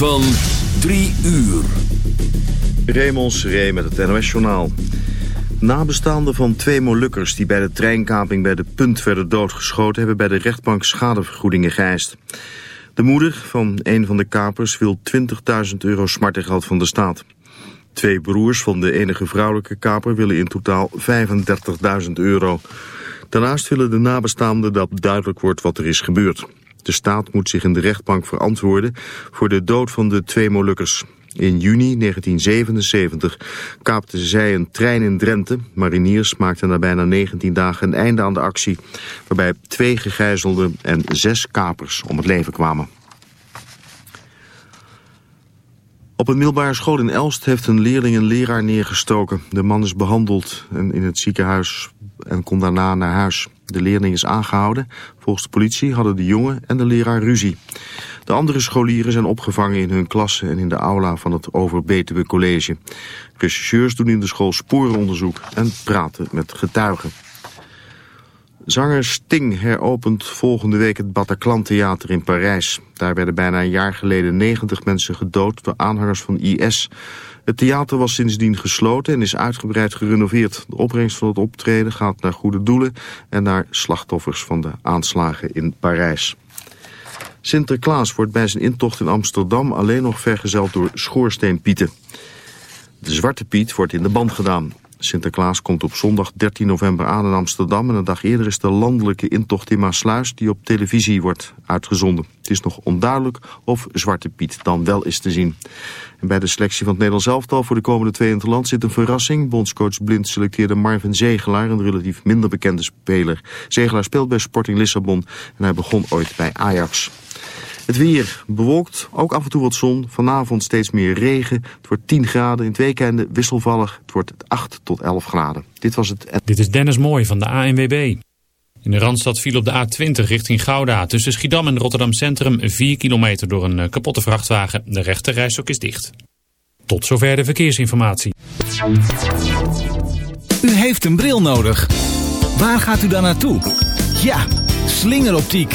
van 3 uur. Raymond Ree met het NOS-journaal. Nabestaanden van twee Molukkers die bij de treinkaping bij de Punt werden doodgeschoten... hebben bij de rechtbank schadevergoedingen geëist. De moeder van een van de kapers wil 20.000 euro smartengeld van de staat. Twee broers van de enige vrouwelijke kaper willen in totaal 35.000 euro. Daarnaast willen de nabestaanden dat duidelijk wordt wat er is gebeurd. De staat moet zich in de rechtbank verantwoorden voor de dood van de twee Molukkers. In juni 1977 kaapten zij een trein in Drenthe. Mariniers maakten na bijna 19 dagen een einde aan de actie... waarbij twee gegijzelden en zes kapers om het leven kwamen. Op een middelbare school in Elst heeft een leerling een leraar neergestoken. De man is behandeld in het ziekenhuis en kon daarna naar huis. De leerling is aangehouden. Volgens de politie hadden de jongen en de leraar ruzie. De andere scholieren zijn opgevangen in hun klasse en in de aula van het Overbetuwe College. Rechercheurs doen in de school sporenonderzoek en praten met getuigen. Zanger Sting heropent volgende week het Bataclan Theater in Parijs. Daar werden bijna een jaar geleden 90 mensen gedood door aanhangers van IS. Het theater was sindsdien gesloten en is uitgebreid gerenoveerd. De opbrengst van het optreden gaat naar goede doelen en naar slachtoffers van de aanslagen in Parijs. Sinterklaas wordt bij zijn intocht in Amsterdam alleen nog vergezeld door schoorsteenpieten. De Zwarte Piet wordt in de band gedaan. Sinterklaas komt op zondag 13 november aan in Amsterdam... en een dag eerder is de landelijke intocht in Maasluis... die op televisie wordt uitgezonden. Het is nog onduidelijk of Zwarte Piet dan wel is te zien. En bij de selectie van het Nederlands elftal voor de komende twee in het land zit een verrassing. Bondscoach Blind selecteerde Marvin Zegelaar, een relatief minder bekende speler. Zegelaar speelt bij Sporting Lissabon en hij begon ooit bij Ajax. Het weer bewolkt, ook af en toe wat zon. Vanavond steeds meer regen. Het wordt 10 graden. In het weekende wisselvallig. Het wordt 8 tot 11 graden. Dit was het. Dit is Dennis Mooi van de ANWB. In de Randstad viel op de A20 richting Gouda. Tussen Schiedam en Rotterdam Centrum 4 kilometer door een eh, kapotte vrachtwagen. De rechte rijstok is dicht. Tot zover de verkeersinformatie. U heeft een bril nodig. Waar gaat u dan naartoe? Ja, slingeroptiek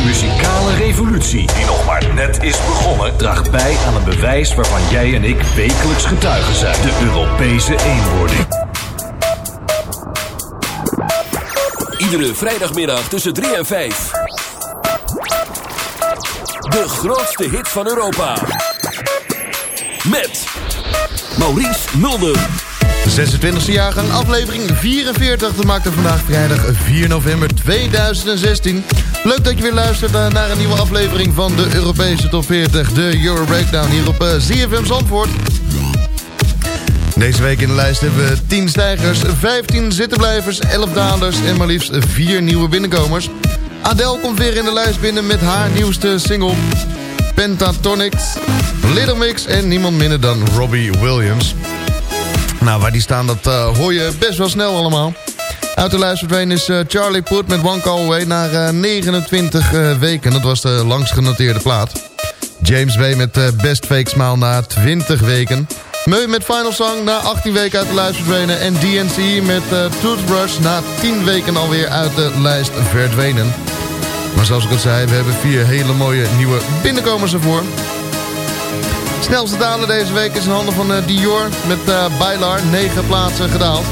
De muzikale revolutie, die nog maar net is begonnen, draagt bij aan een bewijs waarvan jij en ik wekelijks getuigen zijn: de Europese eenwording. Iedere vrijdagmiddag tussen 3 en 5. De grootste hit van Europa. Met Maurice Mulder. De 26e jaargang, aflevering 44. Dat maakt er vandaag vrijdag 4 november 2016. Leuk dat je weer luistert eh, naar een nieuwe aflevering van de Europese Top 40. De Euro Breakdown hier op uh, eh, ZFM Zandvoort. Deze week in de lijst hebben we 10 stijgers, 15 zittenblijvers, 11 dalers en maar liefst 4 nieuwe binnenkomers. Adele komt weer in de lijst binnen met haar nieuwste single Pentatonics, Little Mix en niemand minder dan Robbie Williams. Nou, waar die staan, dat uh, hoor je best wel snel allemaal. Uit de lijst verdwenen is uh, Charlie Put met One Call Away naar uh, 29 weken. Dat was de langst genoteerde plaat. James Bay met Best Fake Smile na 20 weken. Meu met Final Song na 18 weken uit de lijst verdwenen. En DNC met Toothbrush na 10 weken alweer uit de lijst verdwenen. Maar zoals ik al zei, we hebben vier hele mooie nieuwe binnenkomers ervoor. Snelste daler deze week is in handen van Dior met Bailar. 9 plaatsen gedaald.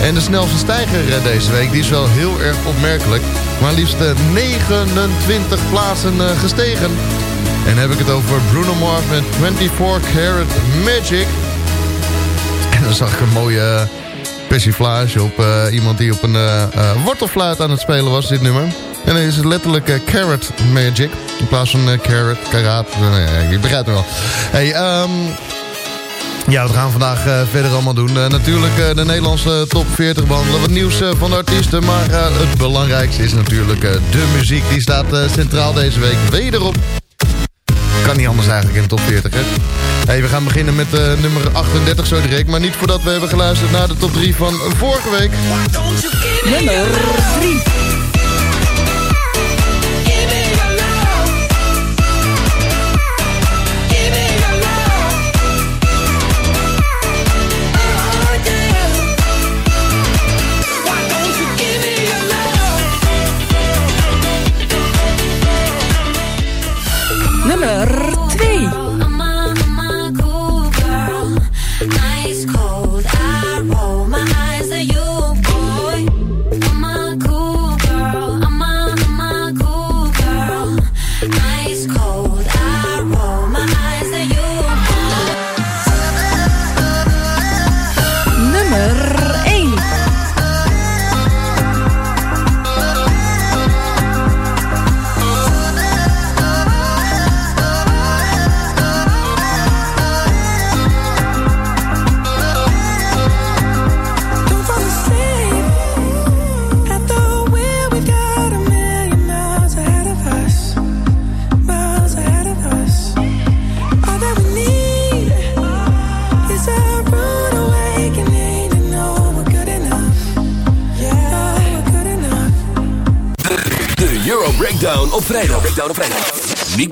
En de snelste stijger uh, deze week, die is wel heel erg opmerkelijk. Maar liefst 29 plaatsen gestegen. En heb ik het over Bruno Mars met 24 Karat Magic. En dan zag ik een mooie persiflage op iemand die op een wortelfluit aan het spelen was, dit nummer. En dan is het letterlijk Carrot Magic. In plaats van Carrot, Karat. Uh, je begrijpt het wel. Hey, um, ja, we gaan vandaag uh, verder allemaal doen. Uh, natuurlijk uh, de Nederlandse top 40 behandelen. Wat nieuws van de artiesten. Maar het belangrijkste is natuurlijk de muziek. Die staat centraal deze week wederop. Kan niet anders eigenlijk in de top 40, hè? We gaan beginnen met nummer 38 zo direct. Maar niet voordat we hebben geluisterd naar de top 3 van vorige week. Nummer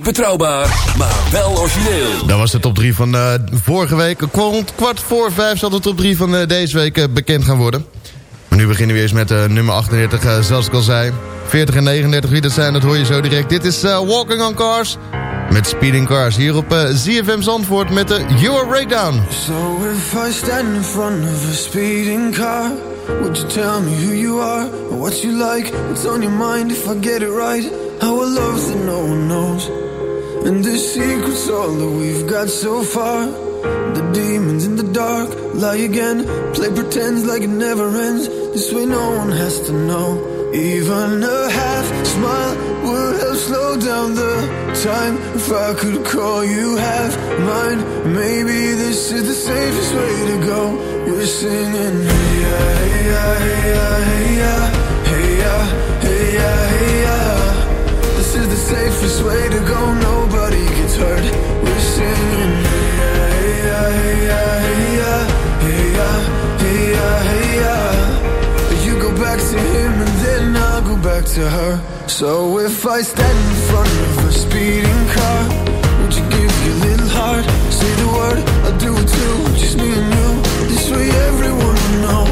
betrouwbaar, maar wel origineel. Dat was de top 3 van uh, vorige week. Rond kwart voor vijf zal de top 3 van uh, deze week uh, bekend gaan worden. Maar nu beginnen we eerst met nummer 38, zoals ik al zei. 40 en 39, wie dat zijn, dat hoor je zo direct. Dit is Walking on Cars met Speeding Cars. Hier op ZFM Zandvoort met de Euro Breakdown. So if I stand in front of a speeding car... Would you tell me who you are, or what you like, what's on your mind if I get it right? Our love that no one knows And the secret's all that we've got so far. The demons in the dark lie again. Play pretends like it never ends. This way no one has to know. Even a half smile would help slow down the time. If I could call you half mine Maybe this is the safest way to go. We're singing Hey ya, hey ya, hey ya, hey ya Hey ya, safest way to go, nobody gets hurt. We're singing, yeah, yeah, yeah, yeah, yeah, yeah, yeah. You go back to him and then I'll go back to her. So if I stand in front of a speeding car, would you give your little heart? Say the word, I'll do it too. Just me and you, this way everyone will know.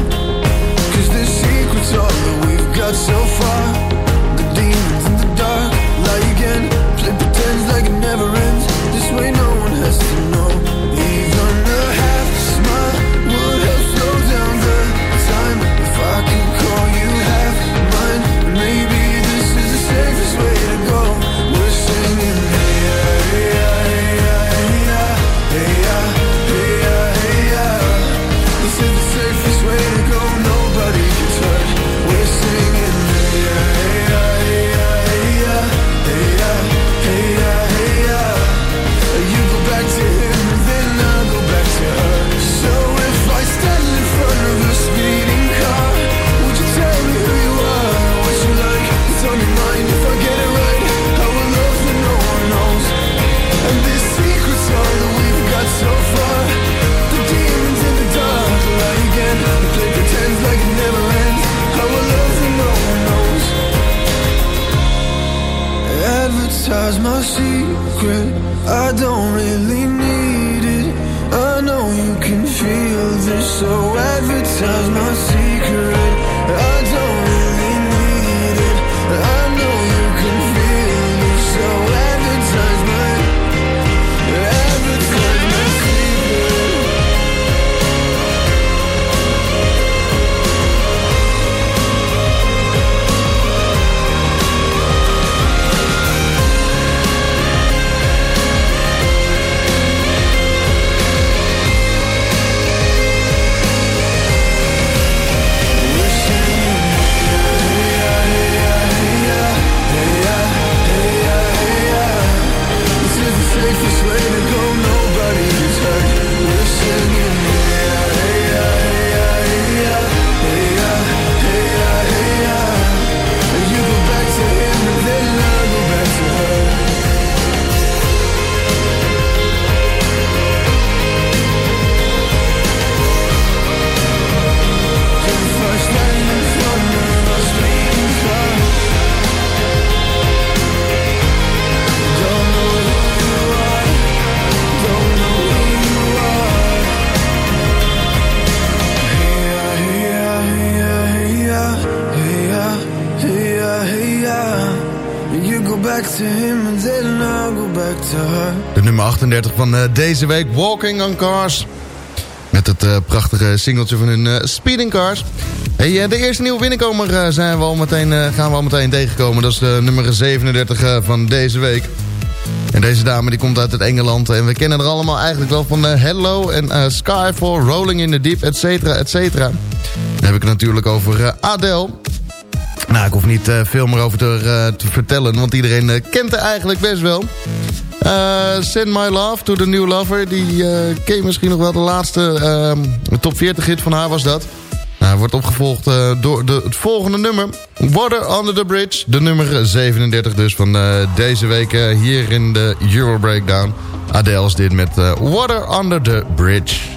Cause the secret's all that we've got so far Secret. I don't really need it. I know you can feel this, so advertise my secret. I don't De nummer 38 van eh, deze week, Walking on Cars. Met het eh, prachtige singeltje van hun eh, Speeding Cars. Hey, de eerste nieuwe binnenkomer zijn we al meteen, gaan we al meteen tegenkomen. Dat is de nummer 37 eh, van deze week. En deze dame die komt uit het Engeland. En we kennen er allemaal eigenlijk wel van Hello en Skyfall, Rolling in the Deep, et cetera, et cetera. Dan heb ik het natuurlijk over Adele. Nou, ik hoef niet eh, veel meer over te, eh, te vertellen, want iedereen eh, kent haar eigenlijk best wel. Send My Love to the New Lover, die eh ken misschien nog wel. De laatste eh, top 40 hit van haar was dat. Nou, wordt opgevolgd door de, het volgende nummer. Water Under the Bridge, de nummer 37 dus van deze week hier in de Euro Breakdown. Adele is dit met Water Under the Bridge.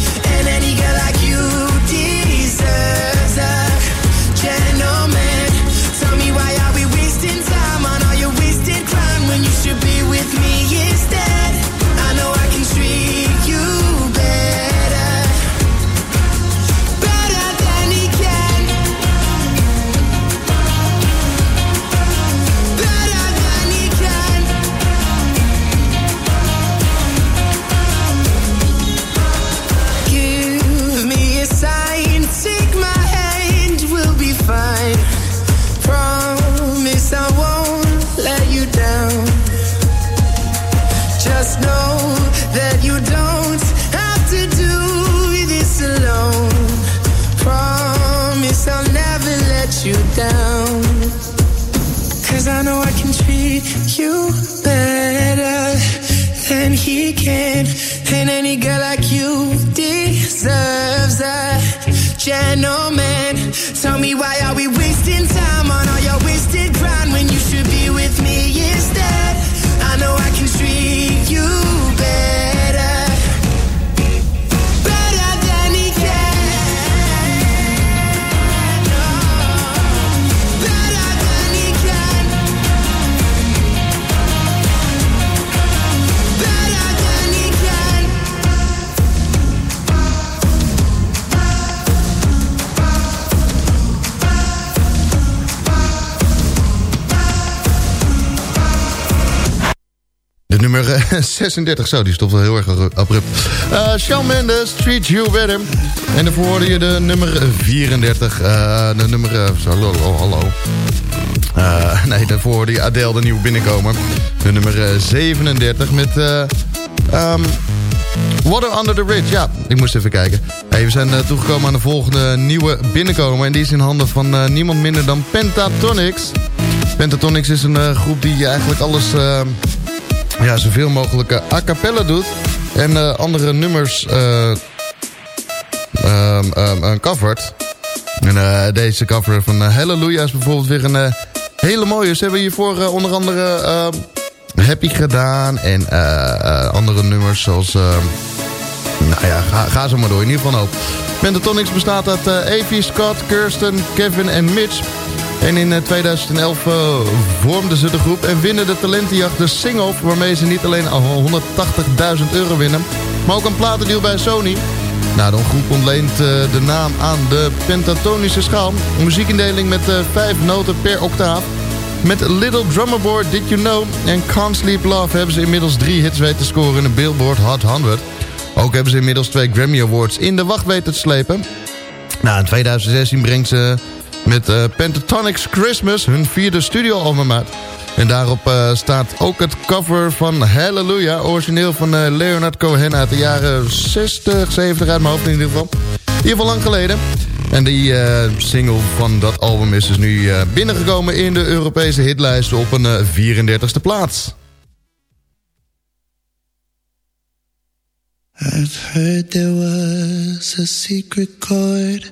36, zo, die stopt wel heel erg abrupt. Eh Shawn Mendes, Treat You Better. En daarvoor hoorde je de nummer 34. eh, de nummer... eh, hallo, nee, daarvoor hoorde je Adele, de nieuwe binnenkomer. De nummer eh, 37 met... eh ehm, Water Under the Bridge, ja, ik moest even kijken. We zijn toegekomen aan de volgende nieuwe binnenkomer. En die is in handen van niemand minder dan Pentatonix. Pentatonix is een groep die eigenlijk alles... ja, zoveel mogelijk eh, a cappella doet. En eh, andere nummers eh um, um, um, covert. En deze cover van uh, Hallelujah is bijvoorbeeld weer een uh, hele mooie. Ze hebben hiervoor uh, onder andere uh, Happy gedaan. En uh, andere nummers zoals... nou ja, ga, ga zo maar door. In ieder geval ook. Pentatonix bestaat uit Evie, Scott, Kirsten, Kevin en Mitch. En in 2011 uh, vormden ze de groep en winnen de talentenjacht de Sing-Off... waarmee ze niet alleen al 180.000 euro winnen... maar ook een platendeal bij Sony. Nou, de groep ontleent uh, de naam aan de pentatonische schaal. Een muziekindeling met uh, vijf noten per octaaf. Met Little Drummer Boy, Did You Know en Can't Sleep Love... hebben ze inmiddels drie hits weten te scoren in de Billboard Hot 100. Ook hebben ze inmiddels twee Grammy Awards in de wacht weten te slepen. Nou, in 2016 brengt ze met uh, Pentatonix Christmas hun vierde studioalbum uit. En daarop uh, staat ook het cover van Hallelujah, origineel van uh, Leonard Cohen uit de jaren 60, 70 uit mijn hoofd in ieder geval. In ieder geval lang geleden. En die single van dat album is dus nu binnengekomen in de Europese hitlijsten op een 34ste plaats. I've heard there was a secret chord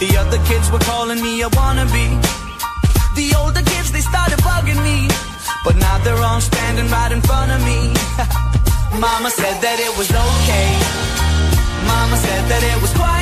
the other kids were calling me a wannabe. The older kids, they started bugging me. But now they're all standing right in front of me. Mama said that it was okay. Mama said that it was quite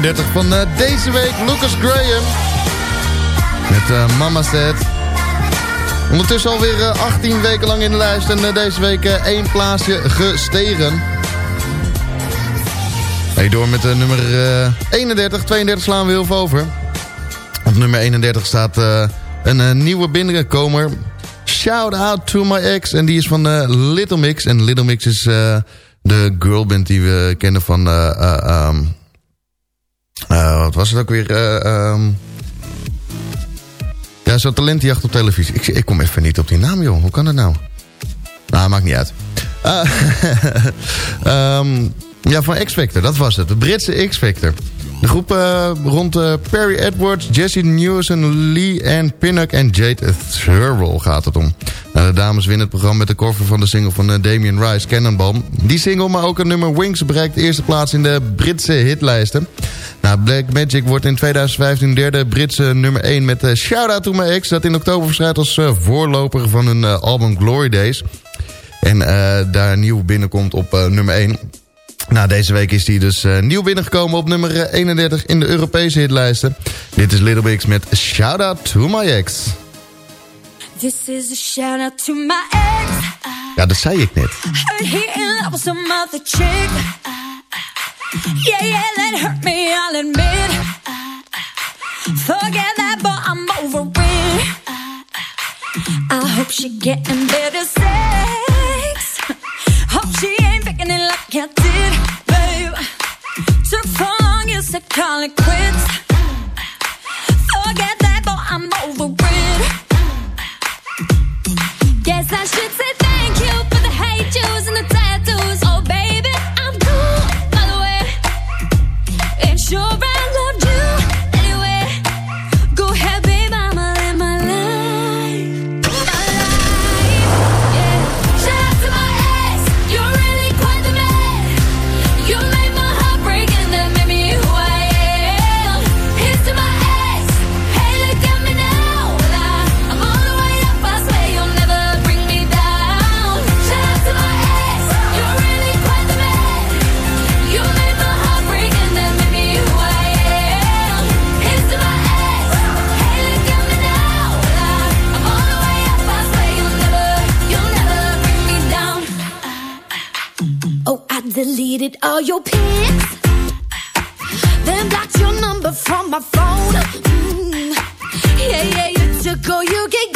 33 van eh, deze week, Lucas Graham. Met eh, Mama Said. Ondertussen alweer eh, 18 weken lang in de lijst. En deze week één plaatsje gestegen. Hey, door met nummer eh, 31. 32 slaan we heel veel over. Op nummer 31 staat een nieuwe binnenkomer. Shout out to my ex. En die is van Little Mix. En Little Mix is de girlband die we kennen van... eh, eh, ehm, eh, wat was het ook weer? Eh, ehm, ja, zo'n talentenjacht op televisie. Ik, ik kom even niet op die naam, joh. Hoe kan dat nou? Nou, maakt niet uit. Eh, ehm, ja, van X-Factor, dat was het. De Britse X-Factor. De groep eh, rond eh, Perry Edwards, Jesse Newson, Lee Ann Pinnock en Jade Thurl gaat het om. Nou, de dames winnen het programma met de cover van de single van eh, Damien Rice, Cannonball. Die single, maar ook een nummer Wings bereikt de eerste plaats in de Britse hitlijsten. Nou, Black Magic wordt in 2015 derde Britse nummer 1 met Shout Out To My Ex... dat in oktober verschijnt als eh, voorloper van hun eh, album Glory Days. En eh, daar nieuw binnenkomt op eh, nummer 1... Nou, deze week is hij dus uh, nieuw binnengekomen op nummer eh, 31 in de Europese hitlijsten. Dit is Little Bix met Shout Out To My Ex. This is a shout out to my ex. Ja, dat zei ik net. Heard he in love with some other chick. Yeah, yeah, that hurt me, I'll admit. Forget that, but I'm over it. I hope she getting better sex. It like I did, babe. Took so long, you said call it quits. All your pics. Then blocked your number from my phone. Mm. Yeah, yeah, you took all you could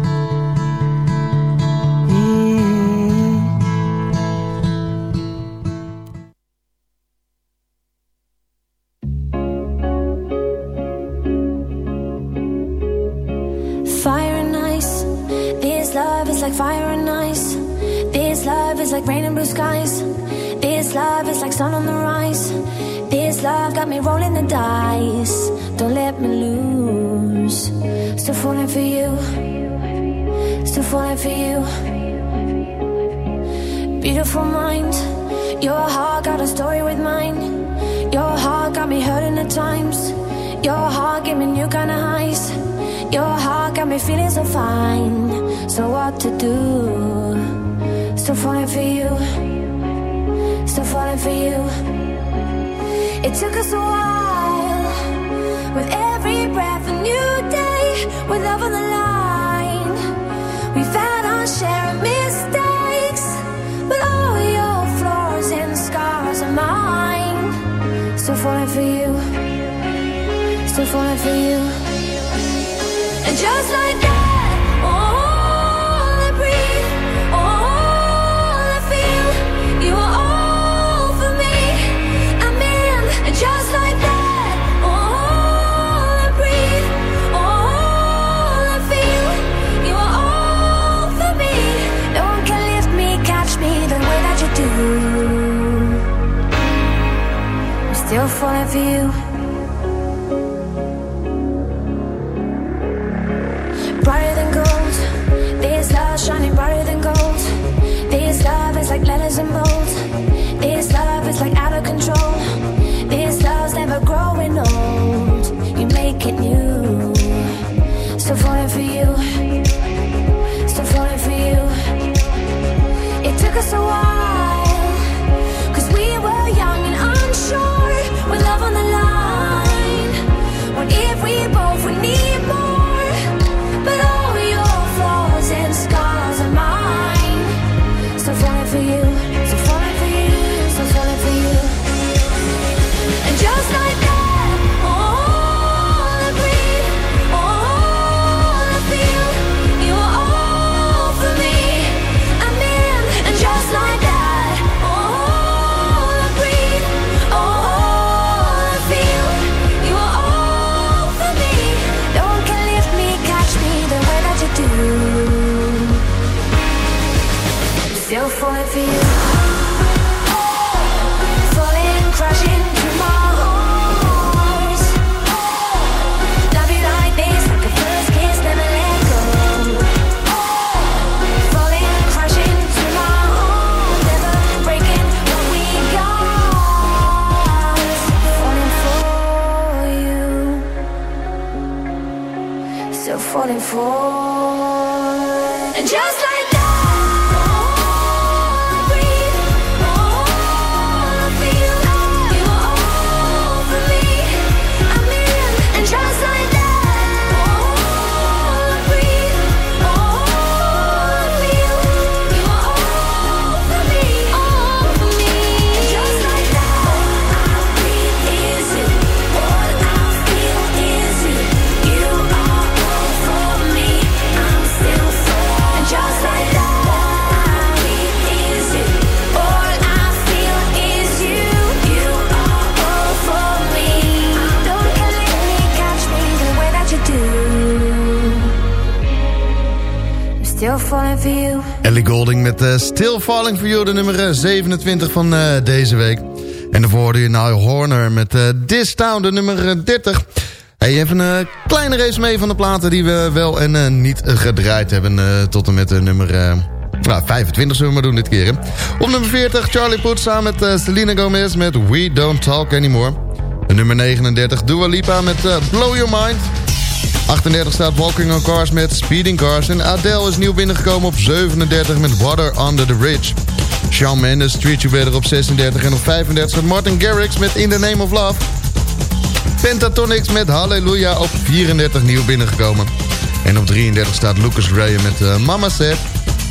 Falling for you. Still falling for you. Beautiful mind. Your heart got a story with mine. Your heart got me hurting at times. Your heart gave me new kind of highs. Your heart got me feeling so fine. So what to do? Still falling for you. Still falling for you. It took us a while. With every breath, a new With love on the line. We've had our share of mistakes. But all your flaws and scars are mine. Still falling for you. Still falling for you. And just like falling for you. Met eh, Still Falling For You, de nummer eh, 27 van eh, deze week. En daarvoor hoorde je Niall Horner met eh This Town, de nummer eh, 30. Hey, even een eh, kleine resume van de platen die we wel en eh, niet eh, gedraaid hebben... eh, tot en met de nummer eh, nou, 25 zullen we maar doen dit keer. Op nummer 40 Charlie Puth samen met eh, Selena Gomez met We Don't Talk Anymore. De nummer 39 Dua Lipa met eh, Blow Your Mind... 38 staat Walking on Cars met Speeding Cars. En Adele is nieuw binnengekomen op 37 met Water Under the Bridge. Shawn Mendes, Treat You Better op 36. En op 35 staat Martin Garrix met In the Name of Love. Pentatonix met Hallelujah op 34 nieuw binnengekomen. En op 33 staat Lucas Graham met eh, Mama Said.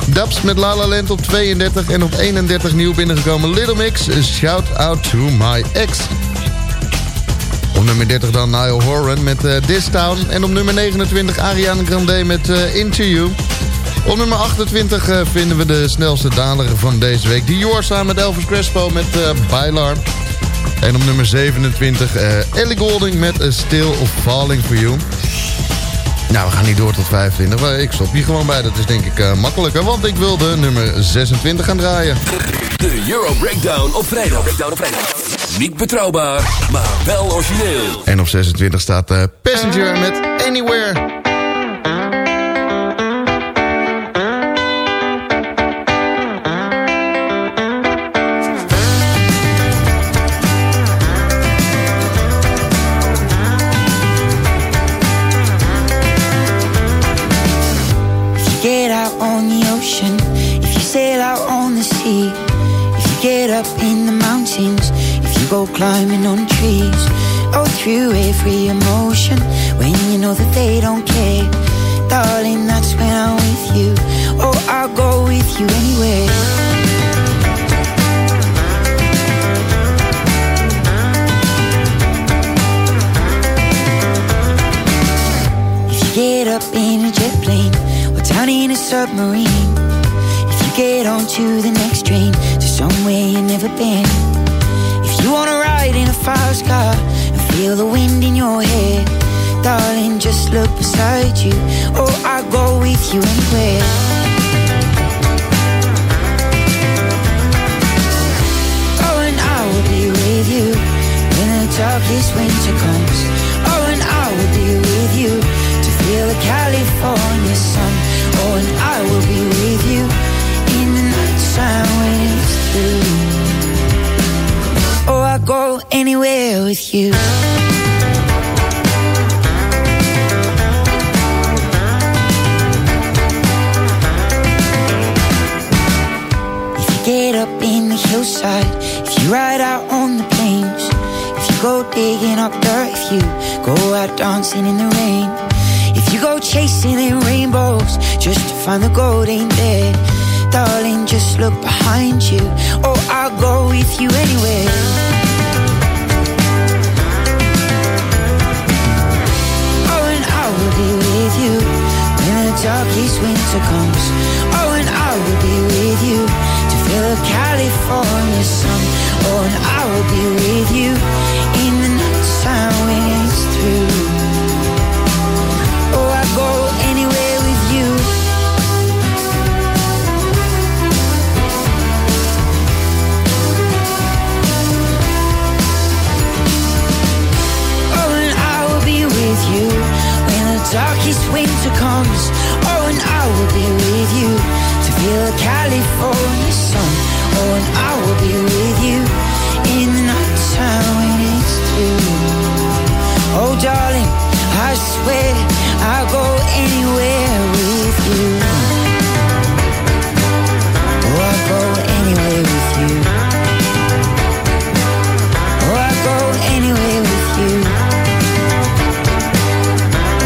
Dubs met La La Land op 32. En op 31 nieuw binnengekomen Little Mix. Shout Out To My Ex. Op nummer 30 dan Niall Horan met eh, This Town. En op nummer 29 Ariana Grande met eh, Into. Op nummer 28 eh, vinden we de snelste daler van deze week. Dior samen met Elvis Crespo met Bailar. En op nummer 27 eh, Ellie Golding met Still Falling For You. Nou, we gaan niet door tot 25. Maar ik stop hier gewoon bij. Dat is denk ik makkelijker. Want ik wil de nummer 26 gaan draaien. De Euro Breakdown op vrijdag. Breakdown op vrijdag. Niet betrouwbaar, maar wel origineel. En op 26 staat eh, Passenger met Anywhere. Up in the hillside, if you ride out on the plains, if you go digging up dirt, if you go out dancing in the rain, if you go chasing in rainbows just to find the gold ain't there, darling, just look behind you, or I'll go with you anywhere. Oh, and I will be with you when the darkest winter comes. Oh, California sun. Oh, I go anyway with you and I will be with you when the darkest winter comes. Oh, and I will be with you to feel the California sun. Oh, and I I'll go anywhere with you. Oh, I'll go anywhere with you. Oh, I'll go anywhere with you.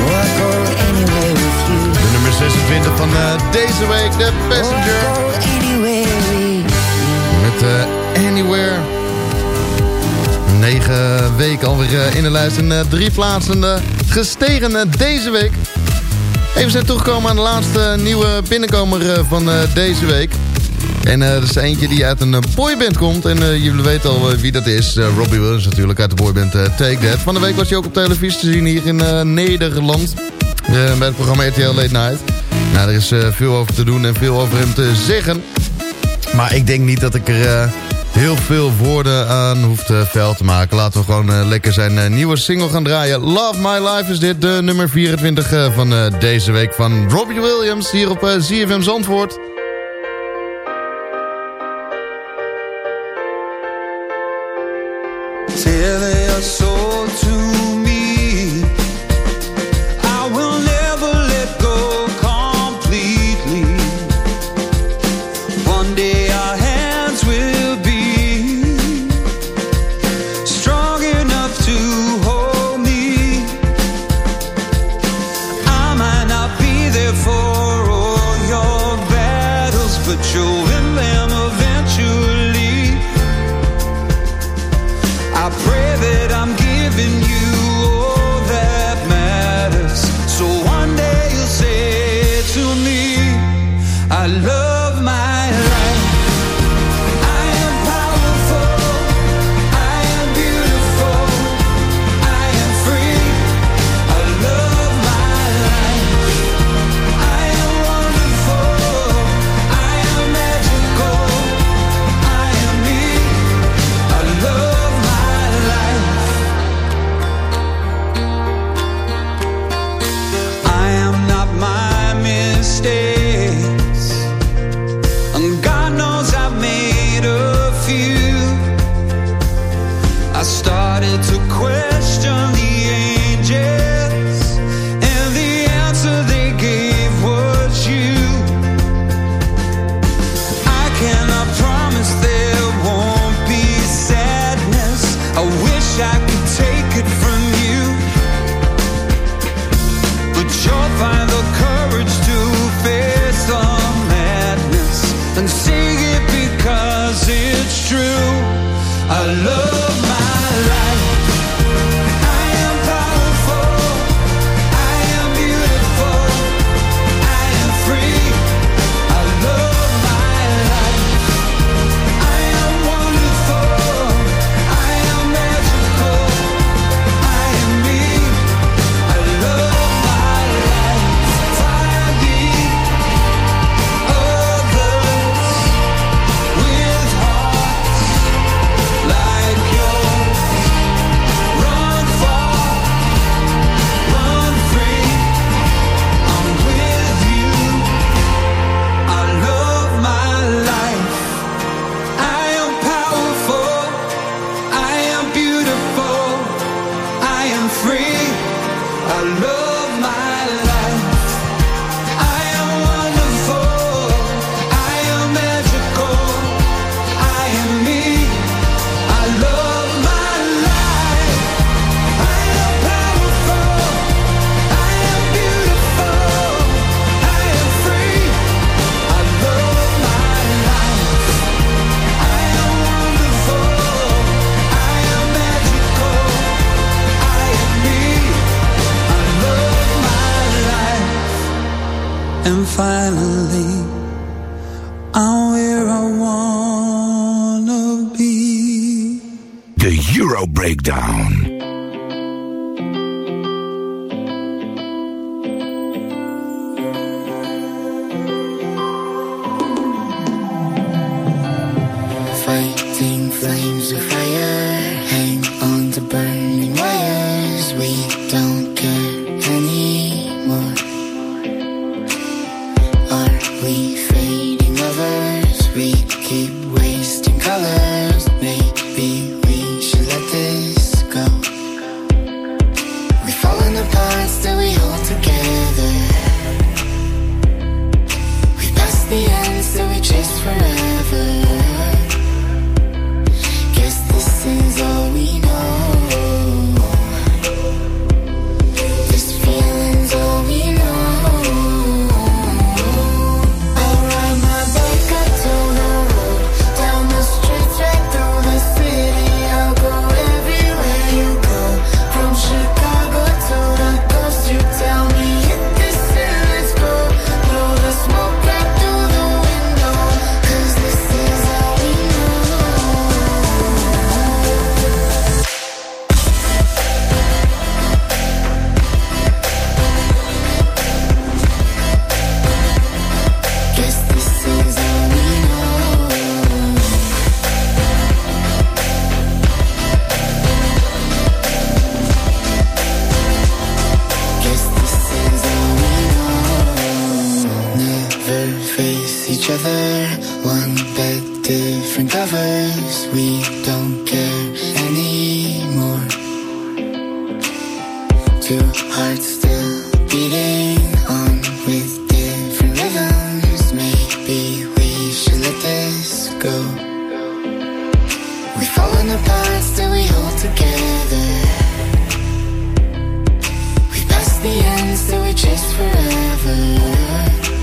Oh, I'll go anywhere with you. De nummer 26 van eh, deze week, de Passenger. Oh, anywhere with Met eh, Anywhere. Negen weken alweer eh, in de lijst. En drie plaatsen gestegen eh, deze week. Even zijn toegekomen aan de laatste nieuwe binnenkomer eh, van eh, deze week. En eh, dat is eentje die uit een boyband komt. En eh, jullie weten al wie dat is. Robbie Williams natuurlijk uit de boyband Take That. Van de week was hij ook op televisie te zien hier in Nederland. Bij het programma RTL Late Night. Nou, er is veel over te doen en veel over hem te zeggen. Maar ik denk niet dat ik er heel veel woorden aan hoef te vuil te maken. Laten we gewoon eh, lekker zijn eh, nieuwe single gaan draaien. Love My Life is dit, de nummer 24 eh, van eh, deze week van Robbie Williams. Hier op eh, ZFM Zandvoort. This go. We've fallen apart, still we hold together. We passed the end, still we chase forever.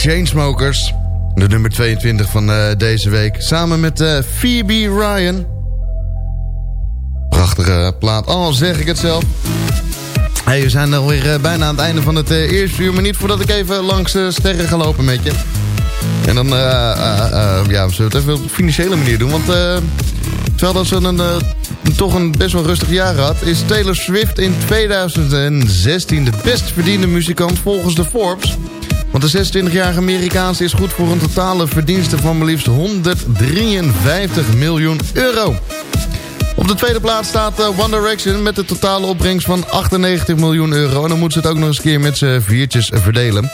Chainsmokers. De nummer 22 van eh, deze week. Samen met eh, Phoebe Ryan. Prachtige plaat. Oh, zeg ik het zelf. Hey, we zijn alweer uh, bijna aan het einde van het eh, eerste uur. Maar niet voordat ik even langs de sterren ga lopen met je. En dan, eh, eh, eh, ja, we zullen het even op financiële manier doen. Want eh, terwijl dat ze een, eh, toch een best wel rustig jaar had... is Taylor Swift in 2016 de best verdiende muzikant volgens de Forbes. Want de 26-jarige Amerikaanse is goed voor een totale verdienste van maar liefst 153 miljoen euro. Op de tweede plaats staat eh, One Direction met een totale opbrengst van 98 miljoen euro. En dan moet ze het ook nog eens een keer met z'n viertjes verdelen.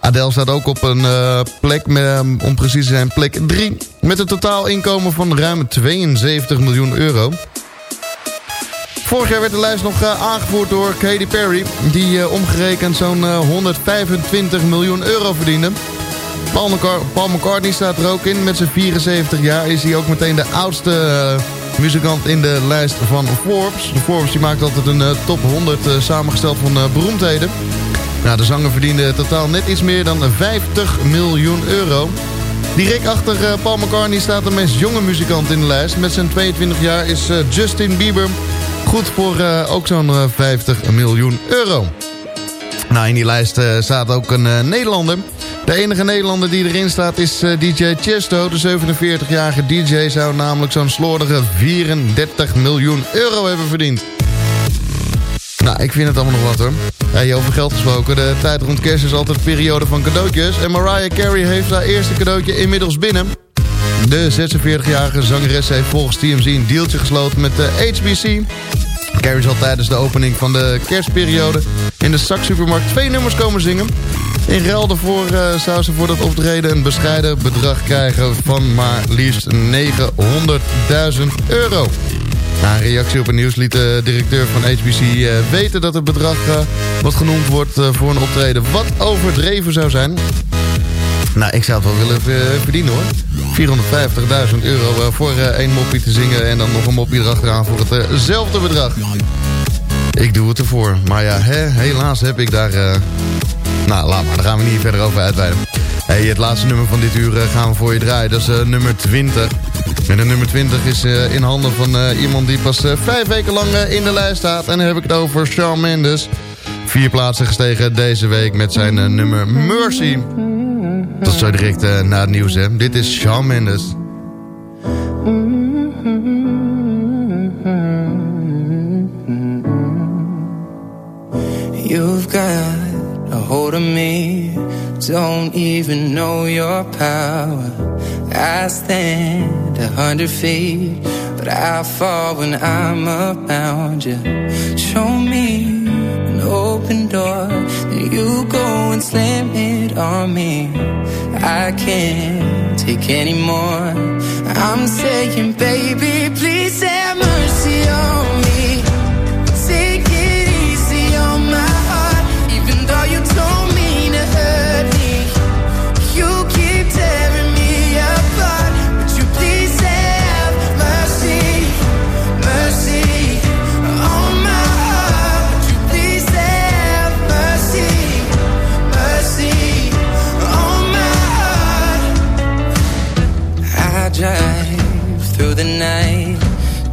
Adele staat ook op een eh, plek, met, eh, om precies te zijn plek 3... met een totaal inkomen van ruim 72 miljoen euro. Vorig jaar werd de lijst nog eh, aangevoerd door Katy Perry... die eh, omgerekend zo'n eh, 125 miljoen euro verdiende. Paul, McCar- Paul McCartney staat er ook in. Met zijn 74 jaar is hij ook meteen de oudste eh, muzikant in de lijst van Forbes. De Forbes die maakt altijd een eh, top 100 eh, samengesteld van eh, beroemdheden. Nou, de zanger verdiende totaal net iets meer dan 50 miljoen euro. Direct achter eh, Paul McCartney staat de meest jonge muzikant in de lijst. Met zijn 22 jaar is eh, Justin Bieber goed voor eh, ook zo'n eh, 50 miljoen euro. Nou, in die lijst eh, staat ook een eh, Nederlander. De enige Nederlander die erin staat is eh, DJ Chesto. De 47-jarige DJ zou namelijk zo'n slordige 34 miljoen euro hebben verdiend. Nou, ik vind het allemaal nog wat hoor. Hey, over geld gesproken, de tijd rond kerst is altijd een periode van cadeautjes. En Mariah Carey heeft haar eerste cadeautje inmiddels binnen. De 46-jarige zangeres heeft volgens TMZ een deeltje gesloten met de HBC. Carrie zal tijdens de opening van de kerstperiode in de Sax Supermarkt twee nummers komen zingen. In ruil daarvoor eh, zou ze voor dat optreden een bescheiden bedrag krijgen van maar liefst 900.000 euro. Na een reactie op het nieuws liet de directeur van HBC eh, weten dat het bedrag eh, wat genoemd wordt voor een optreden wat overdreven zou zijn. Nou, ik zou het wel willen eh, verdienen hoor. 450.000 euro eh, voor eh, één moppie te zingen en dan nog een moppie erachteraan voor hetzelfde bedrag. Ik doe het ervoor. Maar ja, helaas heb ik daar... eh, Nou, laat maar. Daar gaan we niet verder over uitweiden. Hey, het laatste nummer van dit uur gaan we voor je draaien. Dat is nummer 20. En de nummer 20 is in handen van iemand die pas vijf weken lang in de lijst staat. En dan heb ik het over Shawn Mendes. Vier plaatsen gestegen deze week met zijn nummer Mercy. Tot zo direct eh, na het nieuws, hè. Dit is Shawn Mendes. You've got a hold of me. Don't even know your power. I stand a hundred feet, but I fall when I'm around you. Show me an open door, then you go and slam it on me. I can't take anymore. I'm saying, baby, please have mercy on me.